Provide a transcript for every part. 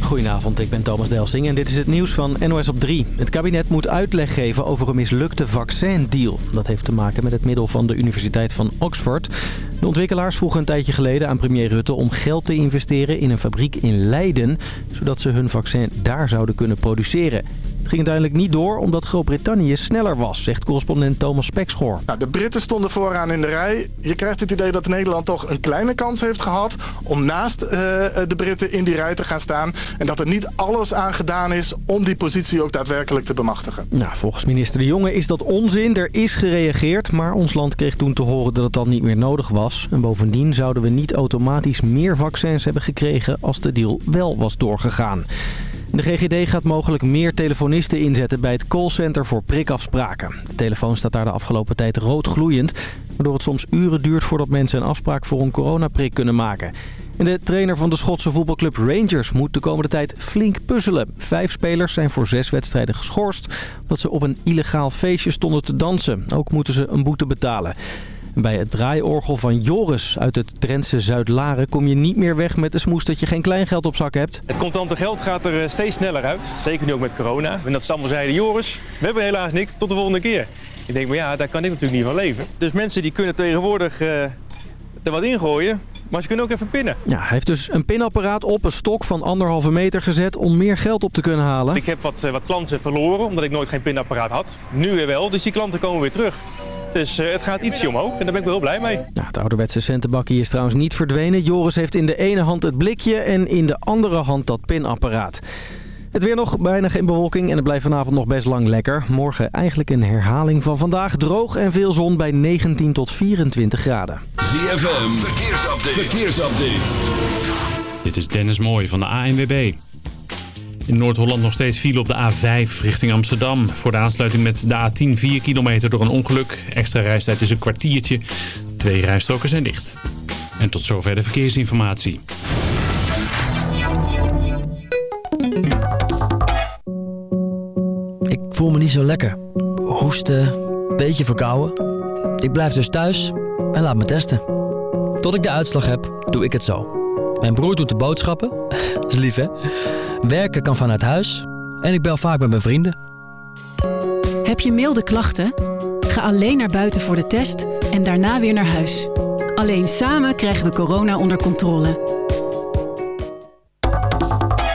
Goedenavond, ik ben Thomas Delsing en dit is het nieuws van NOS op 3. Het kabinet moet uitleg geven over een mislukte vaccindeal. Dat heeft te maken met het middel van de Universiteit van Oxford. De ontwikkelaars vroegen een tijdje geleden aan premier Rutte om geld te investeren in een fabriek in Leiden... zodat ze hun vaccin daar zouden kunnen produceren. Ging uiteindelijk niet door omdat Groot-Brittannië sneller was, zegt correspondent Thomas Spekschoor. Nou, de Britten stonden vooraan in de rij. Je krijgt het idee dat Nederland toch een kleine kans heeft gehad om naast uh, de Britten in die rij te gaan staan. En dat er niet alles aan gedaan is om die positie ook daadwerkelijk te bemachtigen. Nou, volgens minister De Jonge is dat onzin. Er is gereageerd, maar ons land kreeg toen te horen dat het dan niet meer nodig was. En bovendien zouden we niet automatisch meer vaccins hebben gekregen als de deal wel was doorgegaan. De GGD gaat mogelijk meer telefonisten inzetten bij het callcenter voor prikafspraken. De telefoon staat daar de afgelopen tijd rood gloeiend, waardoor het soms uren duurt voordat mensen een afspraak voor een coronaprik kunnen maken. En de trainer van de Schotse voetbalclub Rangers moet de komende tijd flink puzzelen. Vijf spelers zijn voor zes wedstrijden geschorst omdat ze op een illegaal feestje stonden te dansen. Ook moeten ze een boete betalen. Bij het draaiorgel van Joris uit het Drentse Zuid-Laren kom je niet meer weg met de smoes dat je geen kleingeld op zak hebt. Het contante geld gaat er eh, steeds sneller uit. Zeker nu ook met corona. En dat ze allemaal zeiden, Joris, we hebben helaas niks, tot de volgende keer. Ik denk, maar ja, daar kan ik natuurlijk niet van leven. Dus mensen die kunnen tegenwoordig uh, er wat ingooien. Maar ze kunnen ook even pinnen. Ja, hij heeft dus een pinapparaat op een stok van anderhalve meter gezet om meer geld op te kunnen halen. Ik heb wat, uh, wat klanten verloren omdat ik nooit geen pinapparaat had. Nu weer wel, dus die klanten komen weer terug. Dus uh, het gaat ietsje omhoog en daar ben ik wel heel blij mee. Nou, het ouderwetse centenbakje is trouwens niet verdwenen. Joris heeft in de ene hand het blikje en in de andere hand dat pinapparaat. Het weer nog bijna geen bewolking en het blijft vanavond nog best lang lekker. Morgen eigenlijk een herhaling van vandaag. Droog en veel zon bij 19 tot 24 graden. ZFM, verkeersupdate. verkeersupdate. Dit is Dennis Mooij van de ANWB. In Noord-Holland nog steeds file op de A5 richting Amsterdam. Voor de aansluiting met de A10 4 kilometer door een ongeluk. Extra reistijd is een kwartiertje. Twee rijstroken zijn dicht. En tot zover de verkeersinformatie. Ik voel me niet zo lekker. Hoesten, beetje verkouden. Ik blijf dus thuis en laat me testen. Tot ik de uitslag heb, doe ik het zo. Mijn broer doet de boodschappen. is lief, hè? Werken kan vanuit huis. En ik bel vaak met mijn vrienden. Heb je milde klachten? Ga alleen naar buiten voor de test en daarna weer naar huis. Alleen samen krijgen we corona onder controle.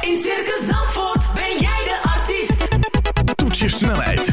In Circus Zandvoort ben jij de artiest. Toets je snelheid,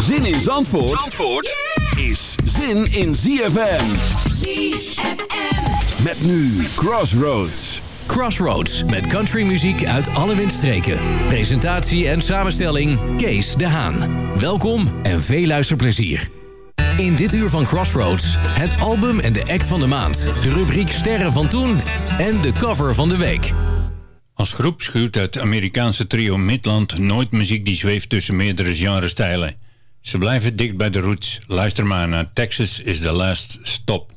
Zin in Zandvoort, Zandvoort is zin in ZFM. ZFM. Met nu Crossroads. Crossroads met countrymuziek uit alle windstreken. Presentatie en samenstelling Kees de Haan. Welkom en veel luisterplezier. In dit uur van Crossroads het album en de act van de maand. De rubriek Sterren van Toen en de cover van de week. Als groep schuurt het Amerikaanse trio Midland nooit muziek die zweeft tussen meerdere genrestijlen. Ze blijven dicht bij de roots. Luister maar naar Texas is the last stop.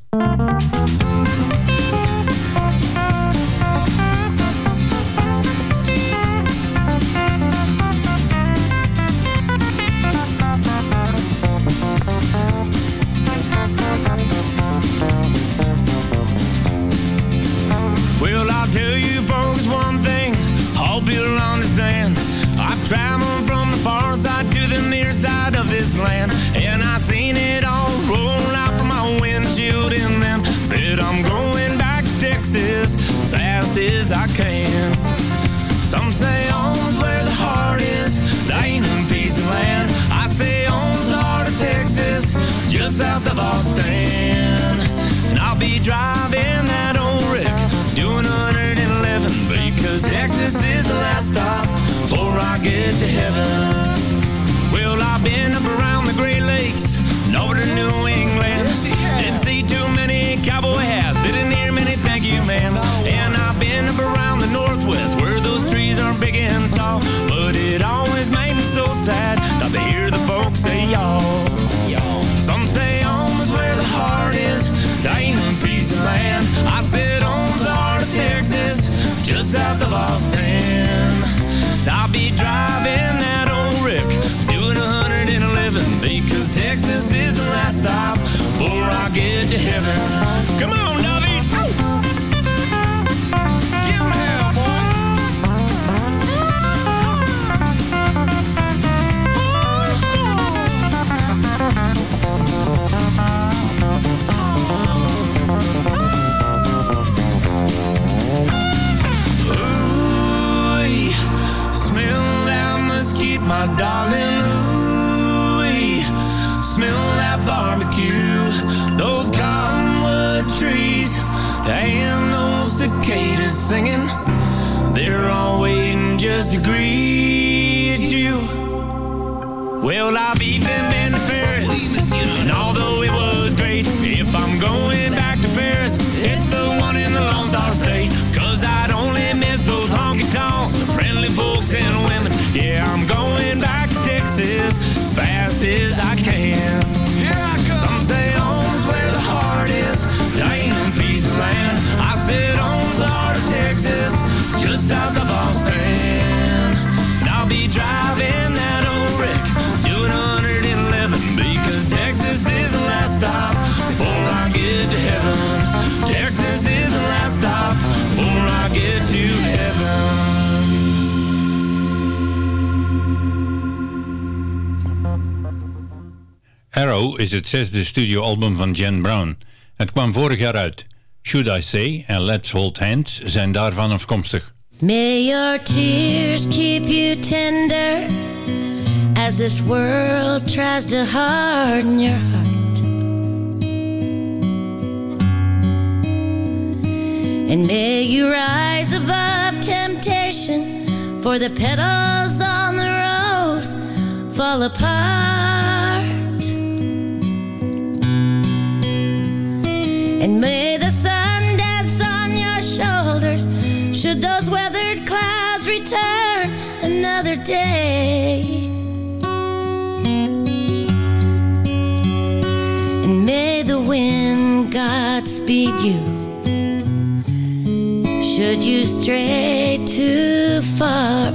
Stay. Be driving that old wreck, doing 111 because Texas is the last stop before I get to heaven. Cicadas singing. They're all waiting just to greet you. Well, I've even been to Paris, and although it was great, if I'm going back to Paris, it's the one in the Lone Star State. Arrow is het zesde studioalbum van Jen Brown. Het kwam vorig jaar uit. Should I Say en Let's Hold Hands zijn daarvan afkomstig. May your tears keep you tender as this world tries to harden your heart. And may you rise above temptation, for the petals on the rose fall apart. And may the sun dance on your shoulders. Should those weathered clouds return another day. And may the wind God speed you. Should you stray too far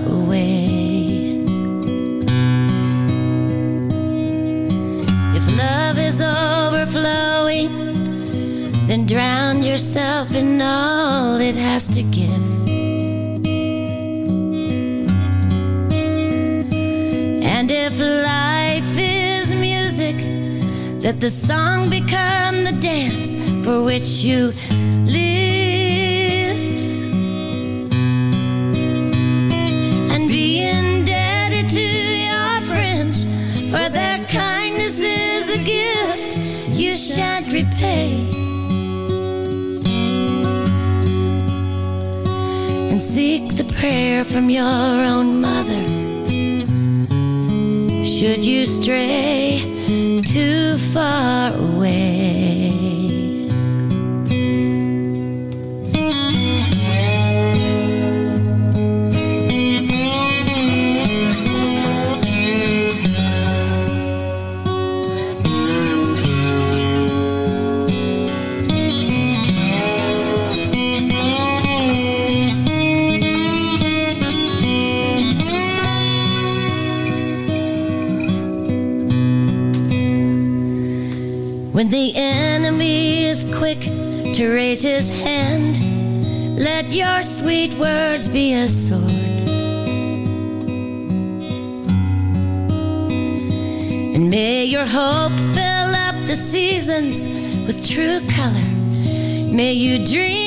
drown yourself in all it has to give. And if life is music, let the song become the dance for which you seek the prayer from your own mother. Should you stray too far away? The enemy is quick to raise his hand, let your sweet words be a sword. And may your hope fill up the seasons with true color. May you dream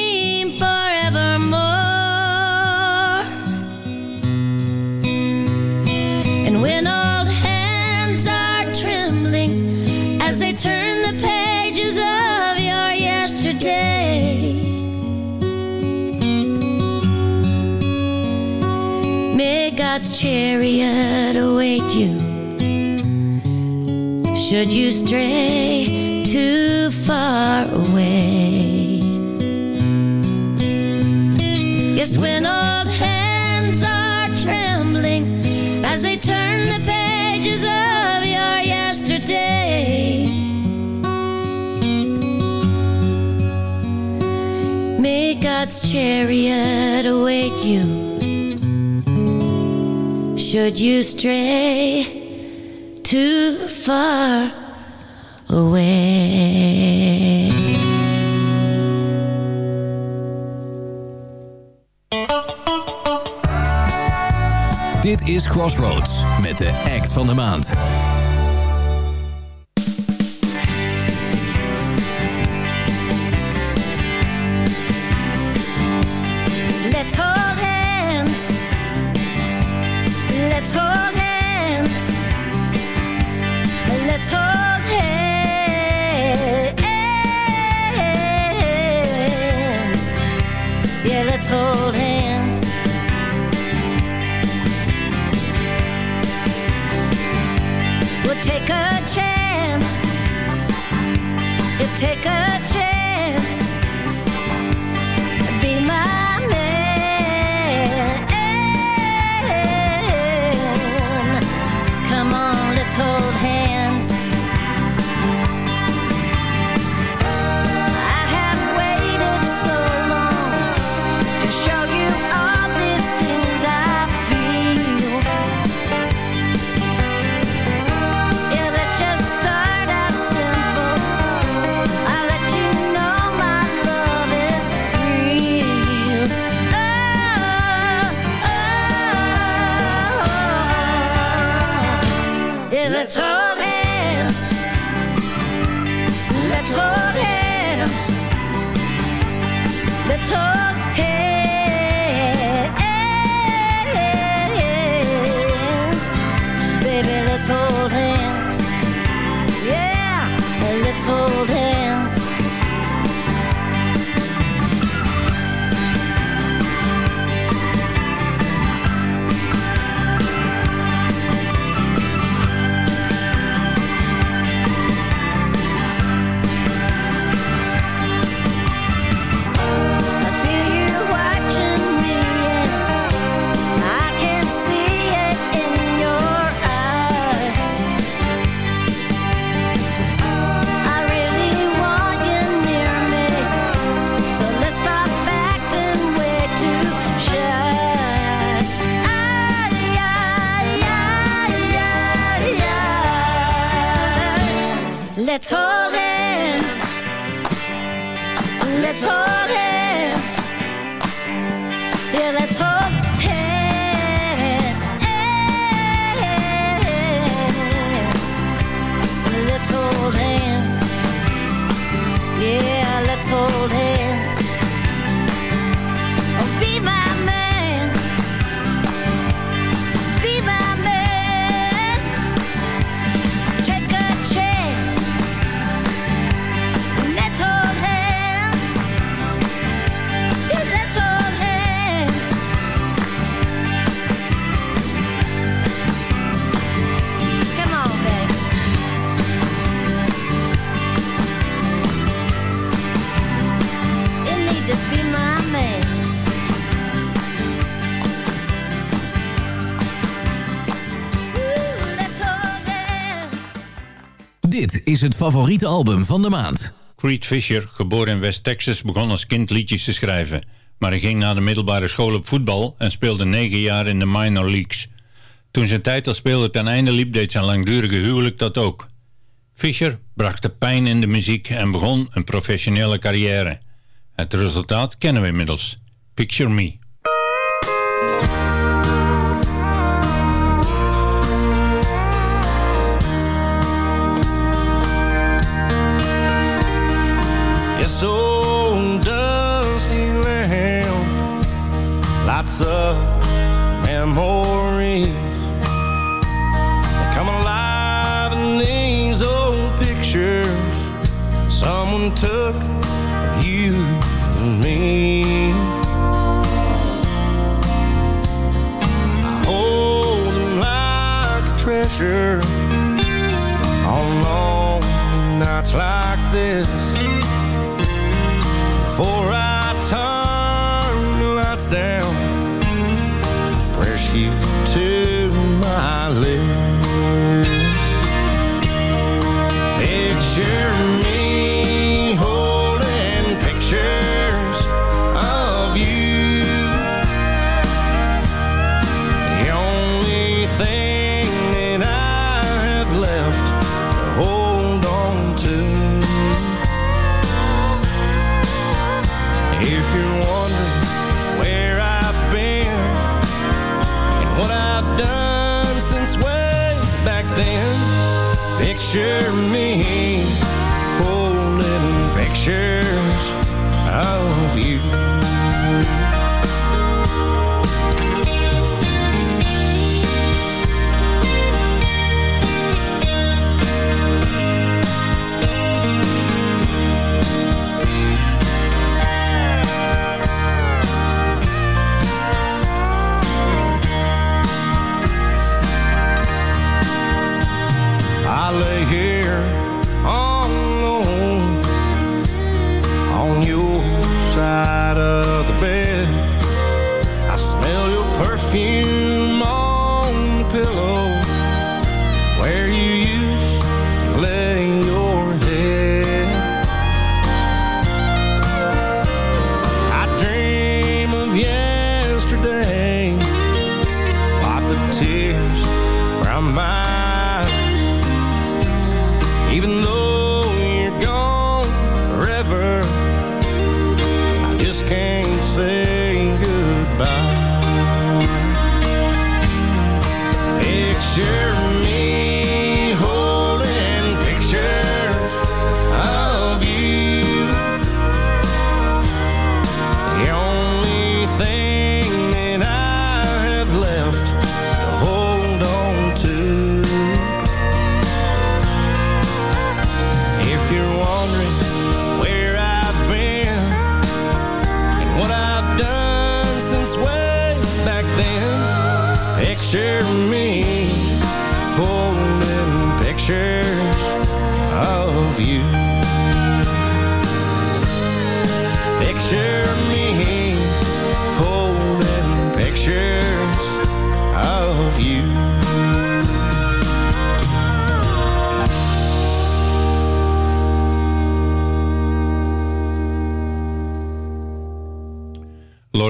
chariot await you should you stray too far away. Yes, when old hands are trembling as they turn the pages of your yesterday. May God's chariot await you should you stray too far away. Dit is Crossroads met de act van de maand. Take a gets. Is het favoriete album van de maand. Creed Fisher, geboren in West Texas, begon als kind liedjes te schrijven. Maar hij ging naar de middelbare school op voetbal en speelde negen jaar in de minor leagues. Toen zijn tijd als speler ten einde liep, deed zijn langdurige huwelijk dat ook. Fisher bracht de pijn in de muziek en begon een professionele carrière. Het resultaat kennen we inmiddels. Picture Me. memories come alive in these old pictures someone took you and me. I hold them like a treasure on long nights like this.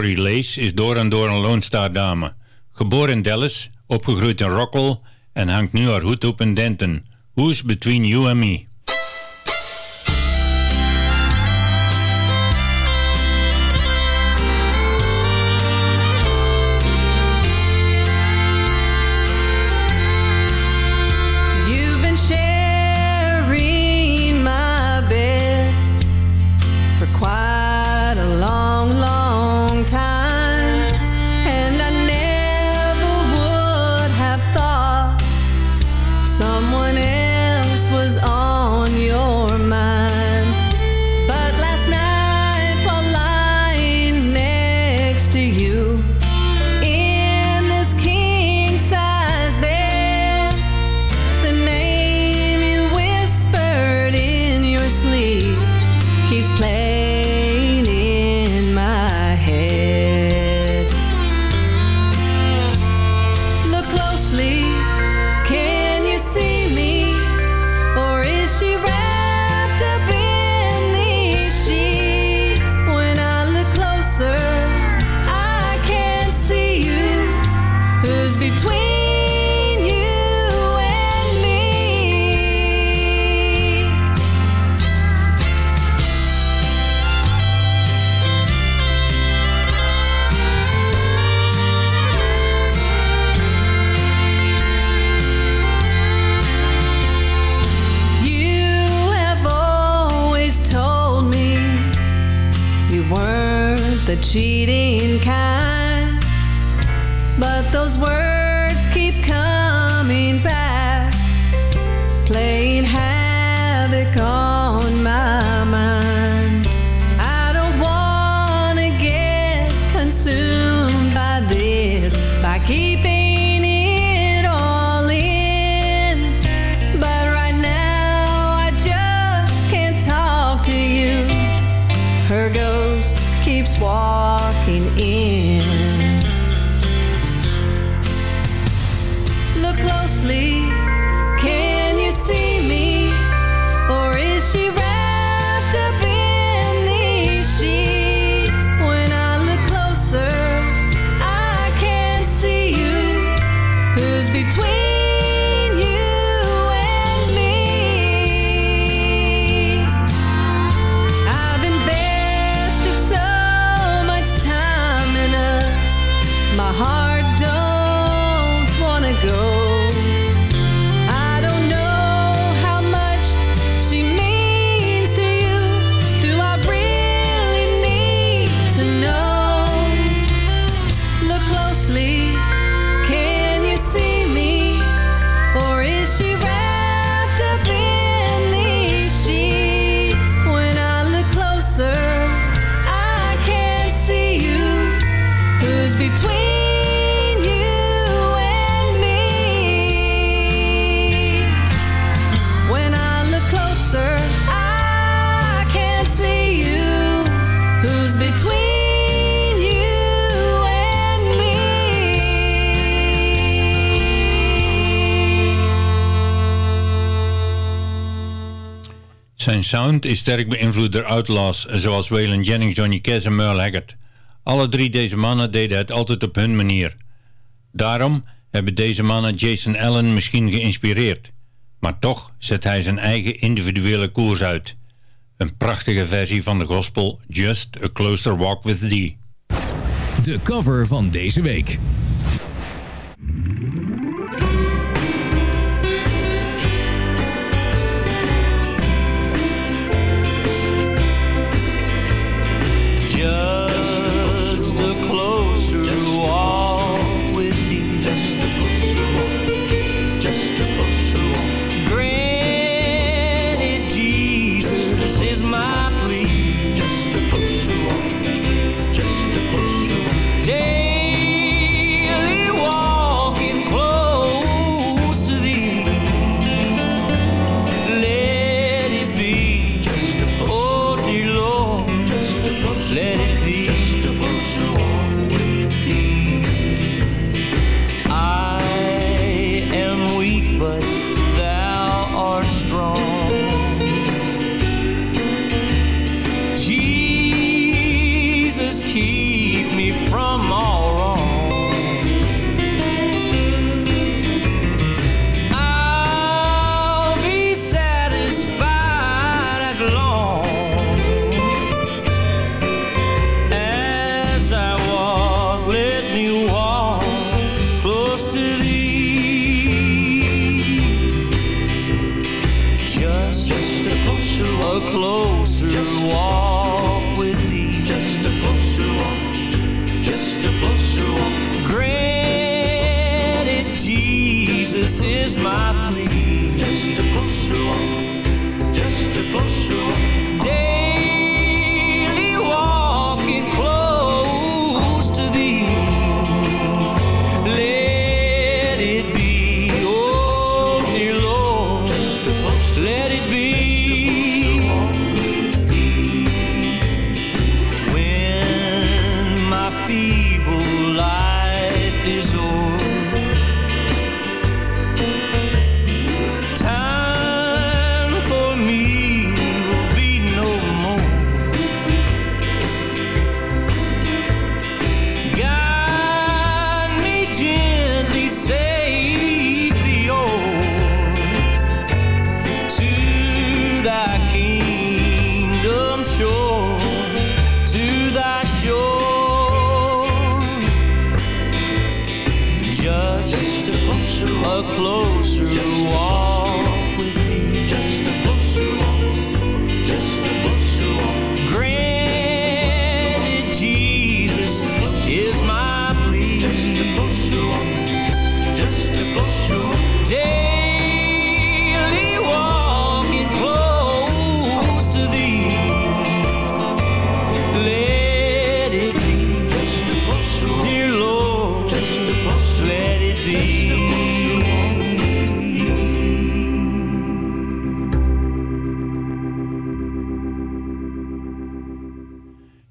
Mary Lace is door en door een loonstaardame. Geboren in Dallas, opgegroeid in Rockall en hangt nu haar hoed op in Denton. Who's Between You and Me? sound is sterk beïnvloed door outlaws zoals Waylon Jennings, Johnny Cash en Merle Haggard. Alle drie deze mannen deden het altijd op hun manier. Daarom hebben deze mannen Jason Allen misschien geïnspireerd. Maar toch zet hij zijn eigen individuele koers uit. Een prachtige versie van de gospel Just a Closer Walk with Thee. De cover van deze week.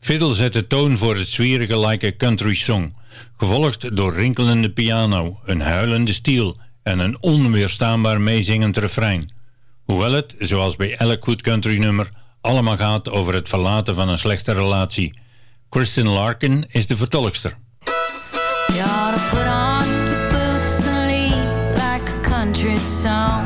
Fiddle zet de toon voor het zwierige Like a Country Song, gevolgd door rinkelende piano, een huilende stiel en een onweerstaanbaar meezingend refrein. Hoewel het, zoals bij elk goed country nummer, allemaal gaat over het verlaten van een slechte relatie. Kristen Larkin is de vertolkster. You like a country song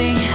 worthy.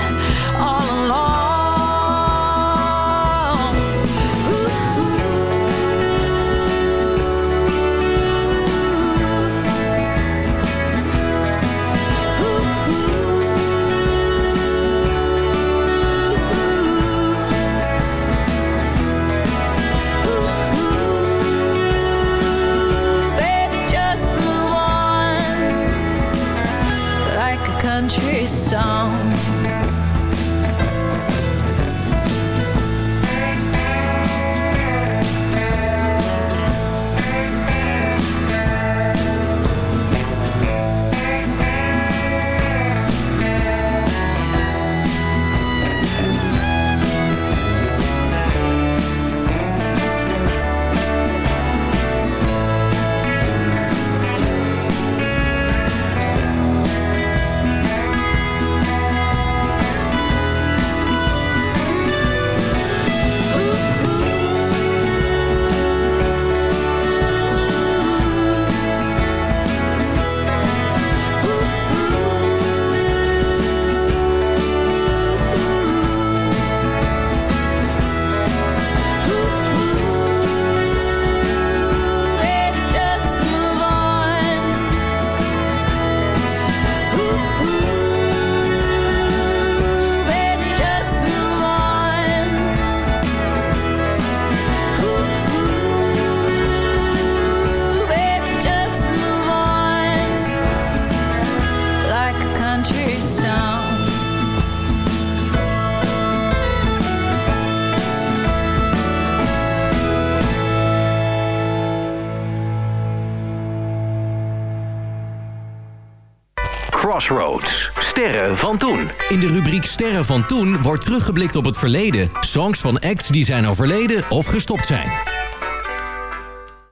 Crossroads. Sterren van toen. In de rubriek Sterren van toen wordt teruggeblikt op het verleden. Songs van acts die zijn overleden of gestopt zijn.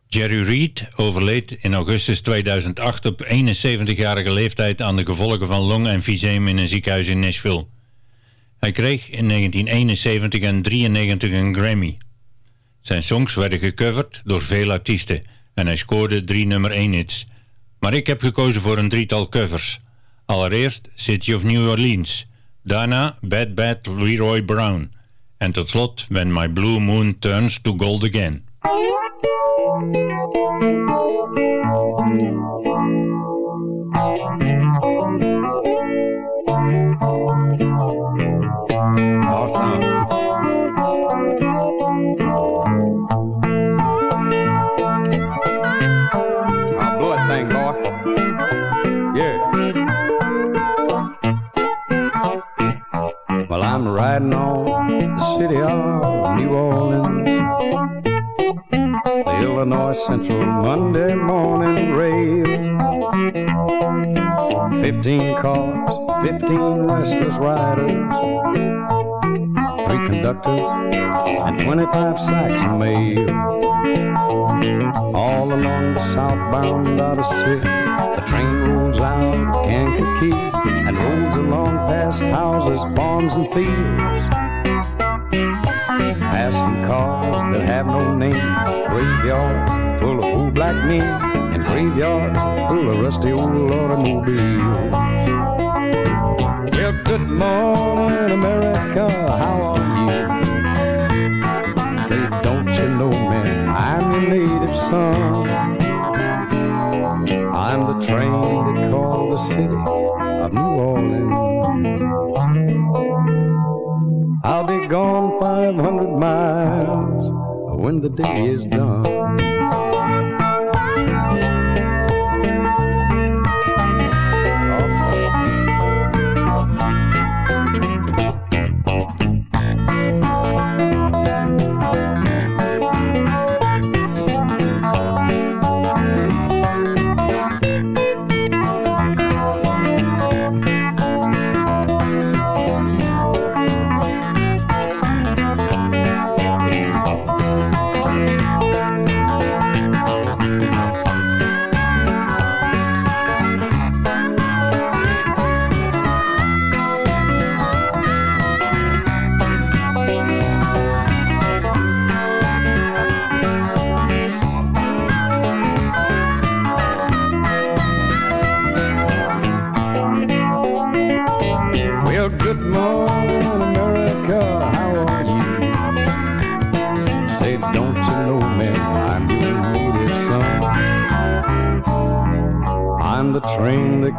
Jerry Reed overleed in augustus 2008 op 71-jarige leeftijd aan de gevolgen van long- en fyseem in een ziekenhuis in Nashville. Hij kreeg in 1971 en 93 een Grammy. Zijn songs werden gecoverd door veel artiesten en hij scoorde drie nummer 1 hits. Maar ik heb gekozen voor een drietal covers. Allereerst City of New Orleans, daarna Bad Bad Leroy Brown en tot slot When My Blue Moon Turns to Gold Again. I'm riding on the city of New Orleans. The Illinois Central Monday morning rail. Fifteen cars, fifteen restless riders. Three conductors and twenty-five sacks of mail. All along the southbound Odyssey. The train rolls out of Kankakee and rolls along past houses, farms, and fields. Passing cars that have no name, graveyards full of old black men, and graveyards full of rusty old automobiles. Well, good morning, I'm the train that called the city of New Orleans. I'll be gone 500 miles when the day is done.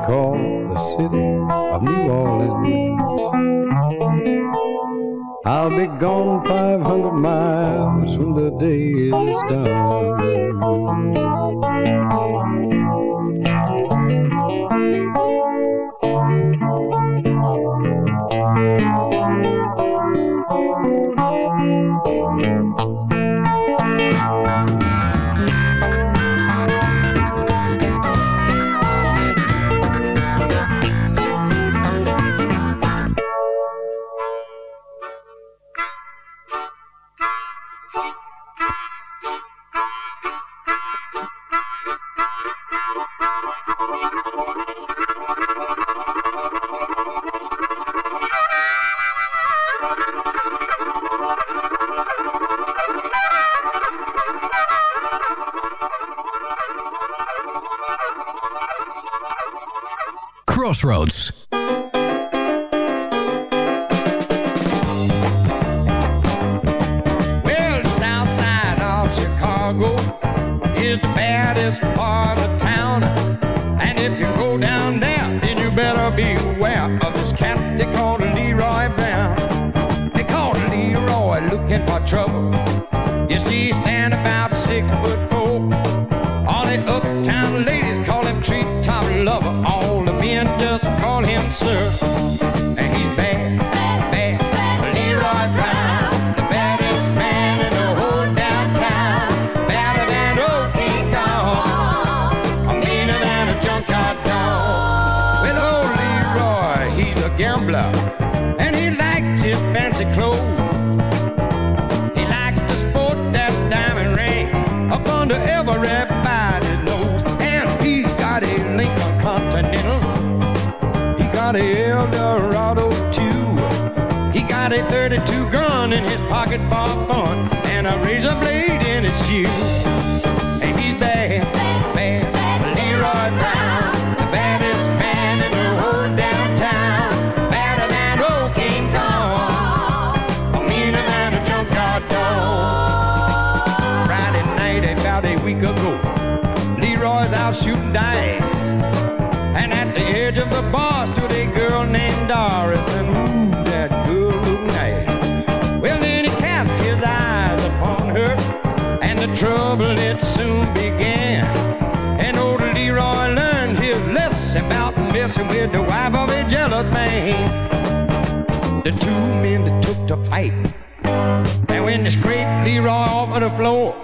Call the city of New Orleans. I'll be gone 500 miles when the day is Crossroads. Shooting dice. And at the edge of the bar stood a girl named Doris, and ooh, that girl looked nice. Well, then he cast his eyes upon her, and the trouble it soon began. And old Leroy learned his lesson about messing with the wife of a jealous man. The two men that took to fight, and when they scraped Leroy off of the floor,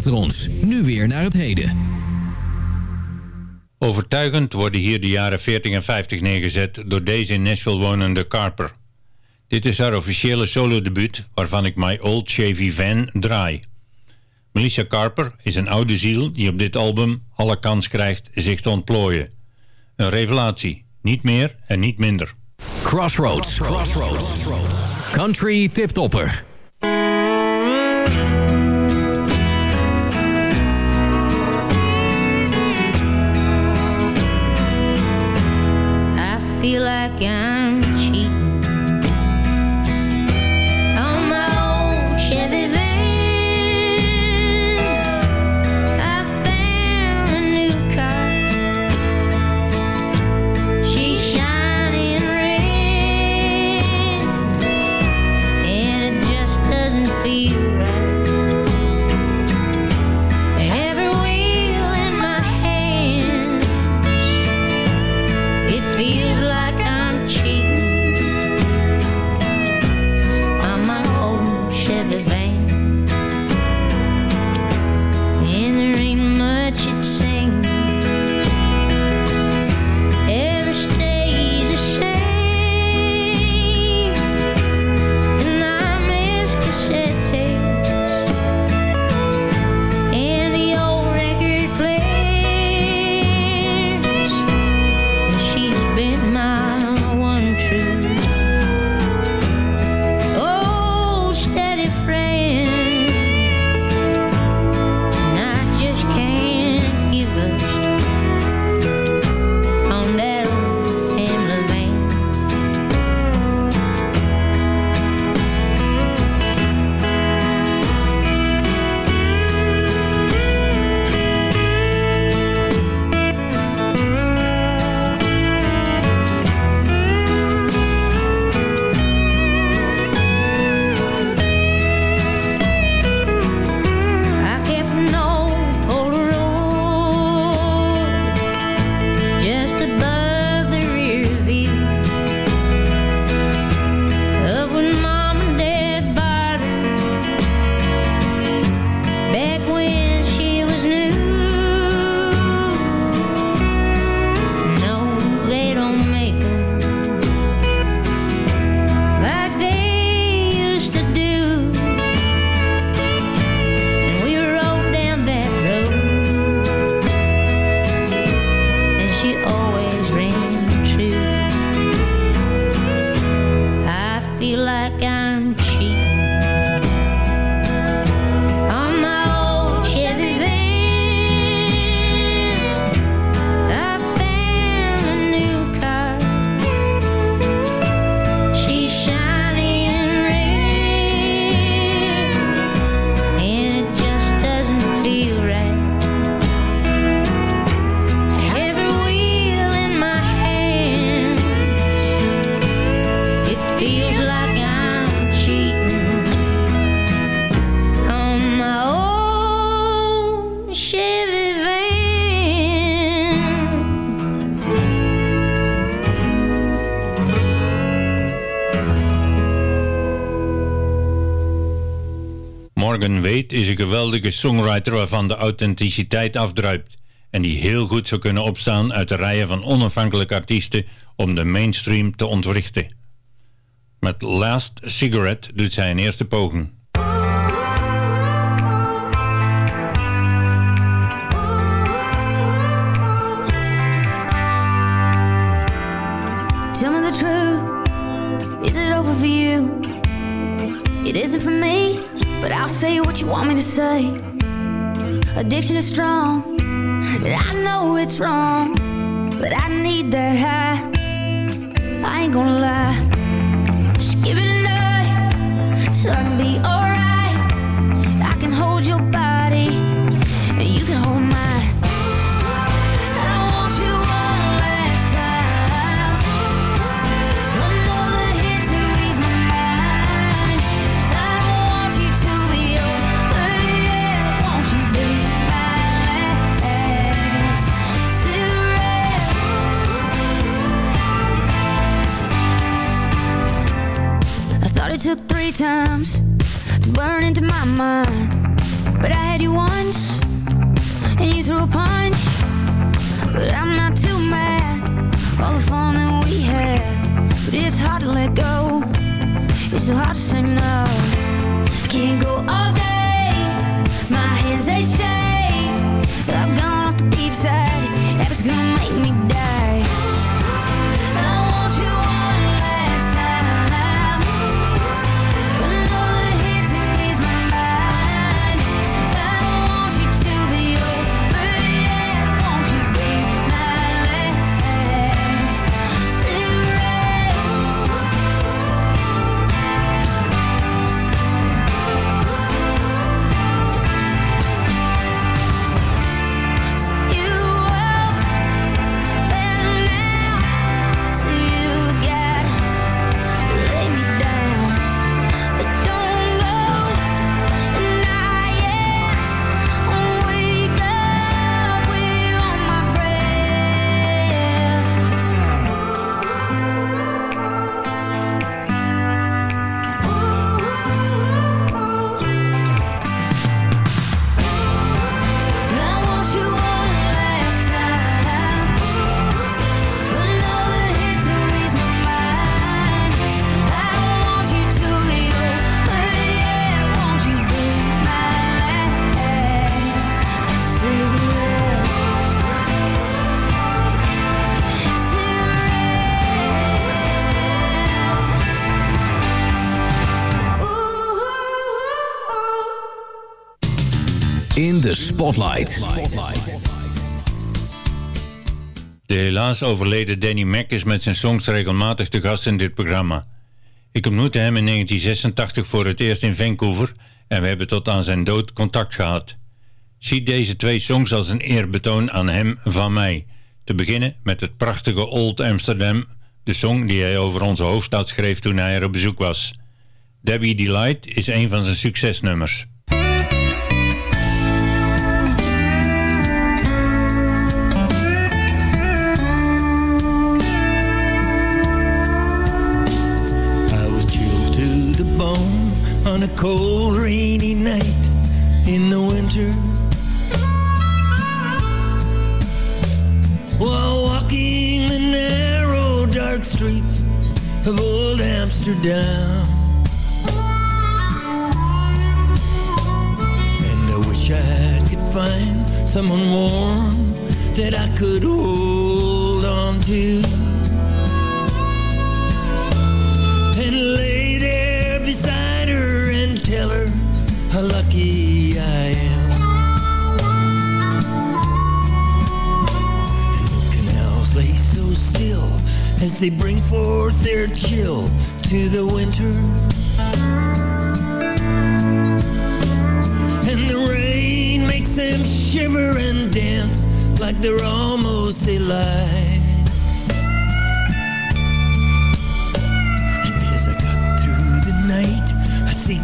achter ons. Nu weer naar het heden. Overtuigend worden hier de jaren 40 en 50 neergezet door deze in Nashville wonende Carper. Dit is haar officiële solodebuut waarvan ik My Old Chevy Van draai. Melissa Carper is een oude ziel die op dit album alle kans krijgt zich te ontplooien. Een revelatie, niet meer en niet minder. Crossroads. Crossroads. Country tiptopper. black and geweldige songwriter waarvan de authenticiteit afdruipt en die heel goed zou kunnen opstaan uit de rijen van onafhankelijke artiesten om de mainstream te ontwrichten. Met Last Cigarette doet zij een eerste poging. Say what you want me to say. Addiction is strong, and I know it's wrong, but I need that high. I ain't gonna lie. Just give it a night, so I can be. Took three times to burn into my mind, but I had you once, and you threw a punch. But I'm not too mad. All the fun that we had, but it's hard to let go. It's so hard to say no. I can't go all day. My hands they shake. De helaas overleden Danny Mac is met zijn songs regelmatig te gast in dit programma. Ik ontmoette hem in 1986 voor het eerst in Vancouver en we hebben tot aan zijn dood contact gehad. Zie deze twee songs als een eerbetoon aan hem van mij. Te beginnen met het prachtige Old Amsterdam, de song die hij over onze hoofdstad schreef toen hij er op bezoek was. Debbie Delight is een van zijn succesnummers. On a cold, rainy night in the winter. While walking the narrow, dark streets of old Amsterdam. And I wish I could find someone warm that I could hold on to how lucky I am. And the canals lay so still as they bring forth their chill to the winter. And the rain makes them shiver and dance like they're almost alive.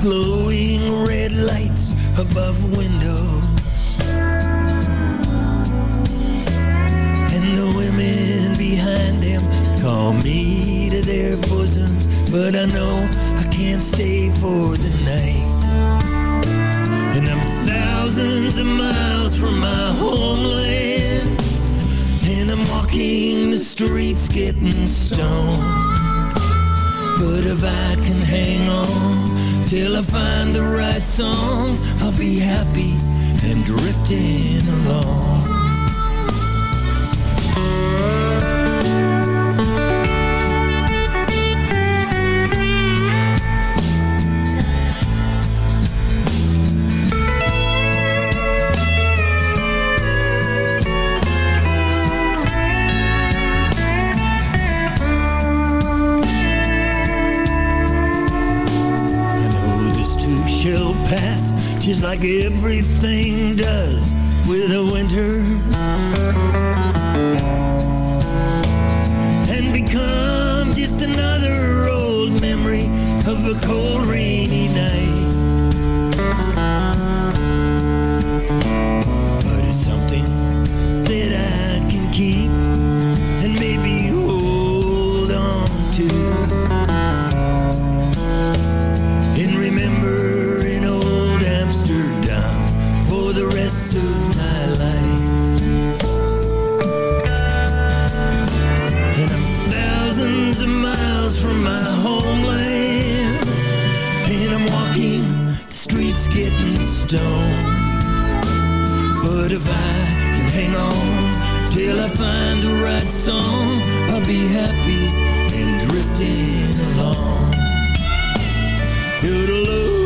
Glowing red lights above windows. And the women behind them call me to their bosoms, but I know I can't stay for the night. And I'm thousands of miles from my homeland, and I'm walking the streets getting stoned. But if I can hang on till I find the right song, I'll be happy and drifting along. Shall pass, just like everything does with a winter. And become just another old memory of a cold, rainy night. But it's something that I can keep stoned. But if I can hang on till I find the right song, I'll be happy and drifting along. Yodelay,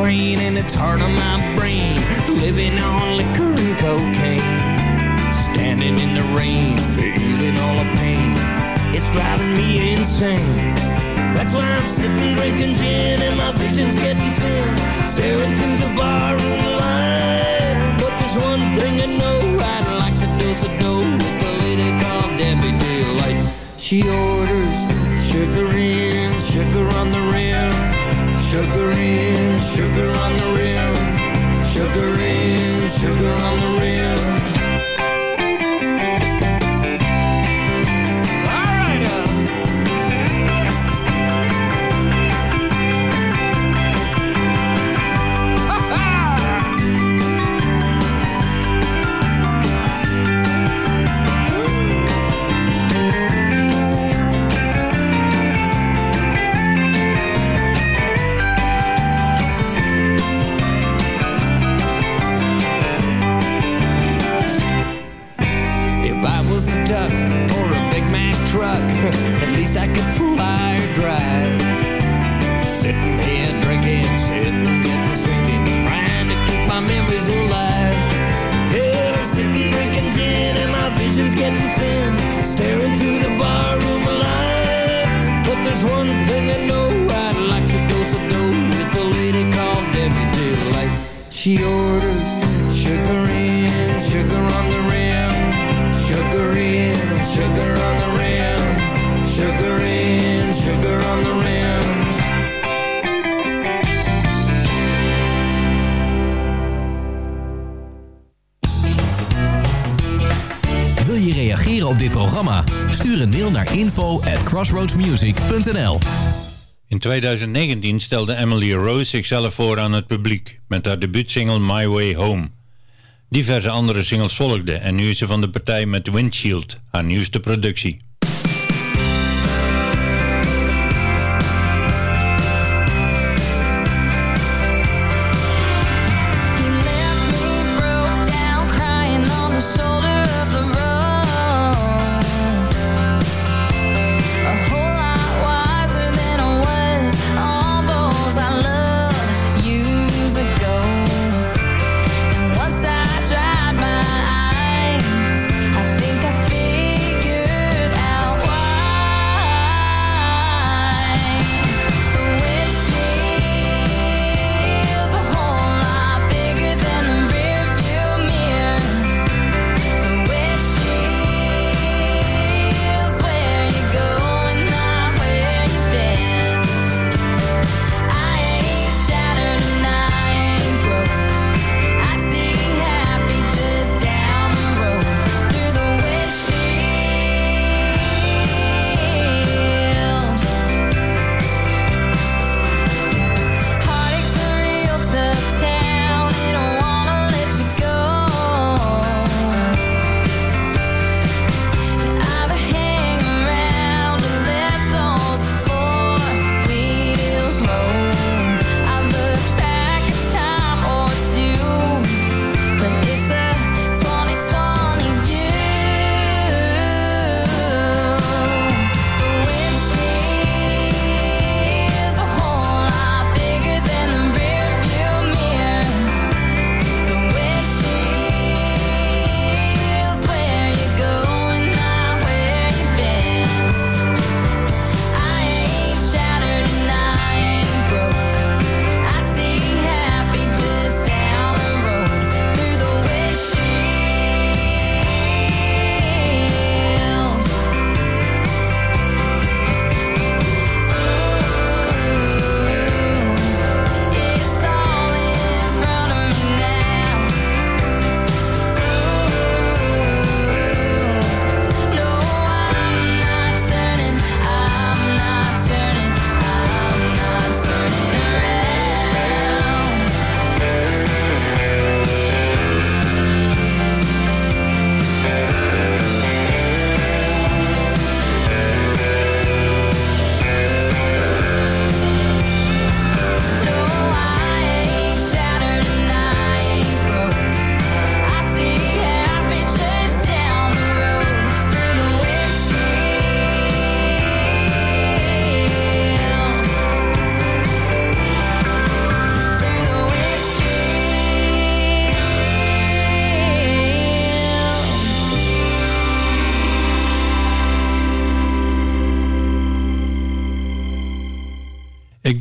train and it's hard on my brain. Living on liquor and cocaine. Standing in the rain, feeling all the pain. It's driving me insane. That's why I'm sitting drinking gin and my vision's getting thin. Staring through the barroom line. But there's one thing I know I'd like to do so do with the lady called Debbie Delight. She orders sugar in, sugar on the rim. Sugar in, sugar on the rim. Sugar in, sugar on the rim. je reageren op dit programma? Stuur een mail naar info at crossroadsmusic.nl In 2019 stelde Emily Rose zichzelf voor aan het publiek met haar debuutsingle My Way Home. Diverse andere singles volgden en nu is ze van de partij met Windshield, haar nieuwste productie.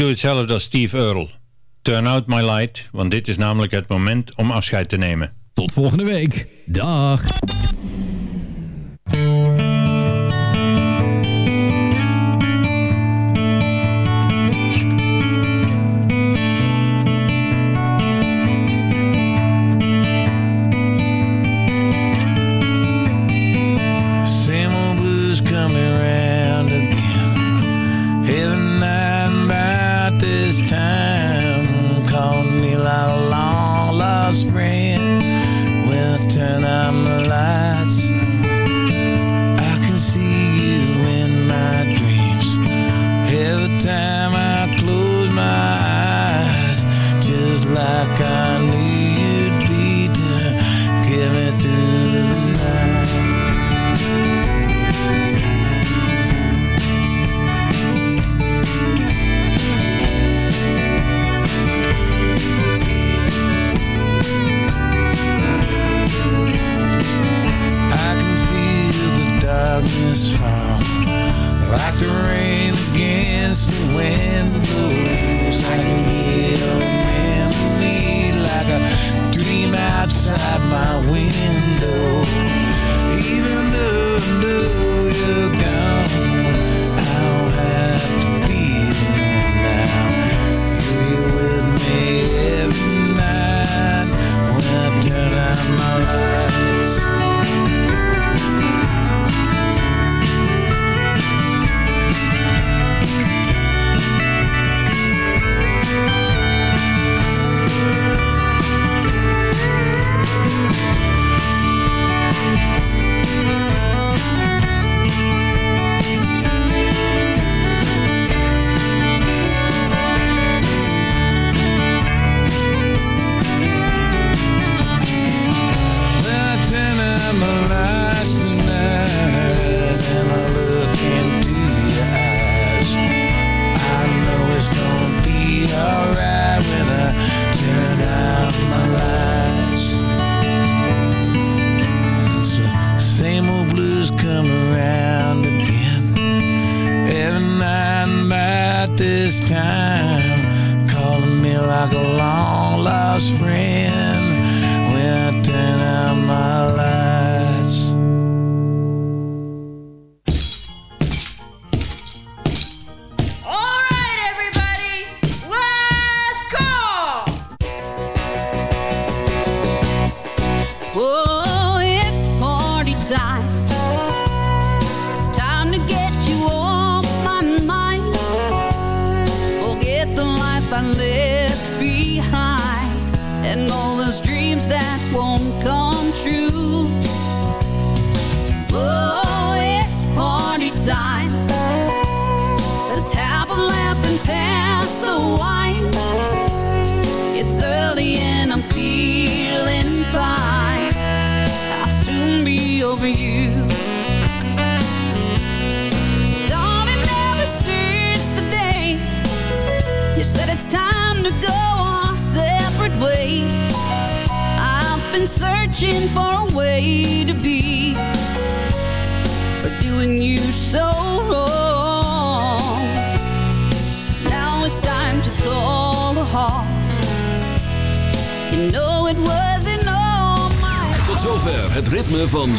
hetzelfde als Steve Earl. Turn out my light, want dit is namelijk het moment om afscheid te nemen. Tot volgende week. Dag.